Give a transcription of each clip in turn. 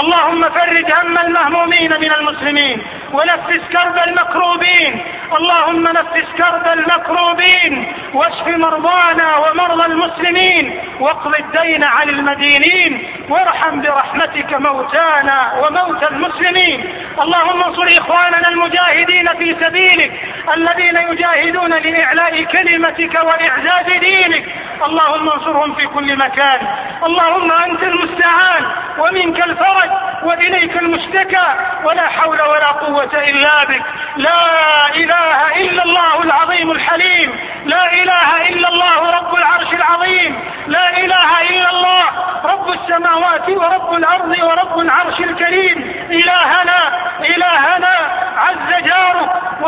اللهم فرج هم المهمومين من المسلمين ونفس كرب المكروبين. اللهم نفس كرب المكروبين واشف مرضانا ومرضى المسلمين واقض الدين عن المدينين وارحم برحمتك موتانا وموتى المسلمين. اللهم انصر إخواننا المجاهدين في سبيلك الذين يجاهدون لإعلاء كلمتك وإعزاز دينك. اللهم انصرهم في كل مكان. اللهم أنت المستعان. ومنك الفرج. وإليك المشتكى. ولا حول ولا قوة إلا بك. لا إله إلا الله العظيم الحليم. لا إله إلا الله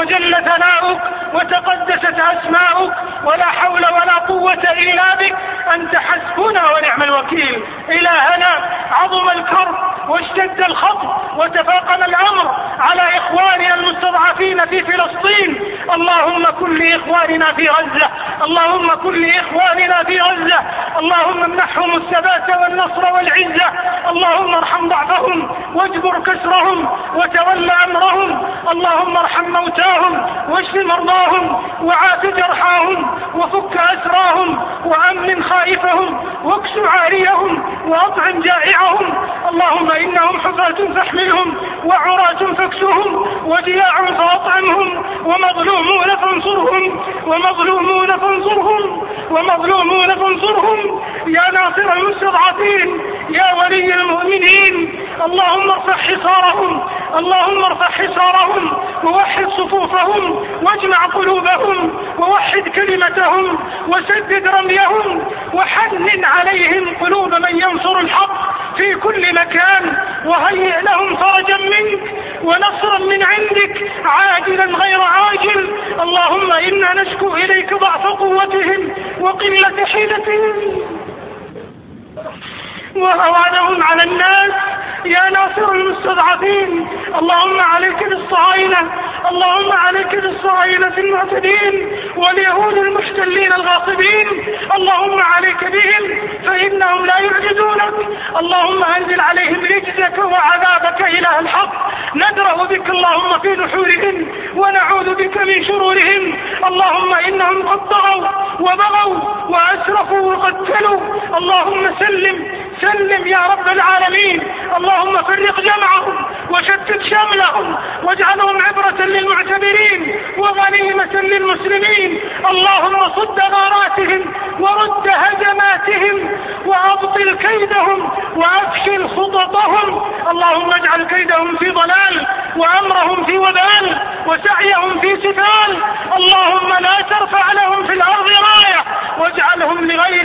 وجل ثناؤك وتقدست أسماؤك ولا حول ولا قوة إلا بك. أنت حسبنا ونعم الوكيل. إلهنا عظم الكرب واشتد الخطب وتفاقم الأمر على إخواننا المستضعفين في فلسطين. اللهم كن لإخواننا في غزة. اللهم كن لإخواننا في غزة. اللهم امنحهم الثبات والنصر والعزة. اللهم ارحم ضعفهم واجبر كسرهم وتول أمرهم. اللهم ارحم موتاهم واشف مرضاهم وعاف جرحاهم وفك أسراهم وأمن خائفهم واكس عاريهم وأطعم جائعهم. اللهم إنهم حفاة فاحملهم وعراة فاكسهم وجياع فأطعمهم. ومظلومون فانصرهم ومظلومون فانصرهم ومظلومون فانصرهم. يا ناصر المستضعفين يا ولي المؤمنين اللهم ارفع حصارهم اللهم ارفع حصارهم ووحد صفوفهم واجمع قلوبهم ووحد كلمتهم وسدد رميهم وحنن عليهم قلوب من ينصر الحق. في كل مكان وهيئ لهم فرجا منك ونصرا من عندك عاجلا غير عاجل. اللهم إنا نشكو إليك ضعف قوتهم وقلة حيلتهم. وهوانهم على الناس يا ناصر المستضعفين اللهم عليك بالصهاينة اللهم عليك بالصهاينة المعتدين واليهود المحتلين الغاصبين اللهم عليك بهم فإنهم لا يعجزونك. اللهم أنزل عليهم رجزك وعذابك إله الحق. ندرأ بك اللهم في نحورهم ونعوذ بك من شرورهم. اللهم إنهم قد اللهم سلم سلم يا رب العالمين. اللهم فرق جمعهم وشتت شملهم واجعلهم عبرة للمعتبرين وغنيمة للمسلمين. اللهم صد غاراتهم ورد هجماتهم وأبطل كيدهم وأفشل خططهم. اللهم اجعل كيدهم في ضلال وأمرهم في وبال وسعيهم في سفال اللهم لا ترفع لهم في الأرض راية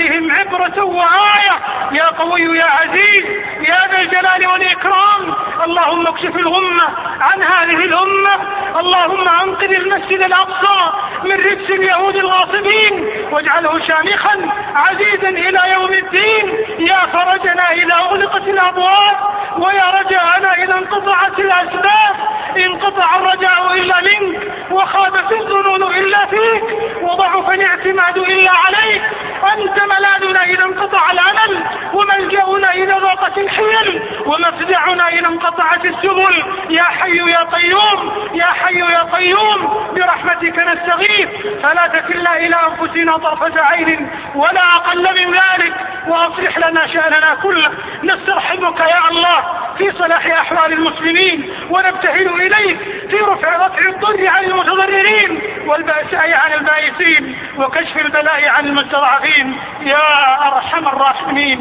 لغيرهم عبرة وآية يا قوي يا عزيز يا ذا الجلال والإكرام. اللهم اكشف الغمة عن هذه الأمة. اللهم أنقذ المسجد الأقصى من رجس اليهود الغاصبين. واجعله شامخا عزيزا إلى يوم الدين. يا فرجنا إذا أغلقت الأبواب ويا رجاءنا إذا انقطعت الأسباب. انقطع الرجاء إلا منك وخابت الظنون إلا فيك وضعف الاعتماد إلا عليك. أنت ملاذنا إذا انقطع الأمل وملجأنا إذا ضاقت الحيل ومفزعنا إذا انقطعت السبل. يا حي يا قيوم يا حي يا قيوم برحمتك نستغيث. فلا تكلنا إلى أنفسنا طرفة عين ولا أقل من ذلك وأصلح لنا شأننا كله. نسترحمك يا الله في صلاح أحوال المسلمين ونبتهل إليك في رفع رفع الضر عن المتضررين والبأساء عن البائسين وكشف البلاء عن المستضعفين. يا أرحم الراحمين.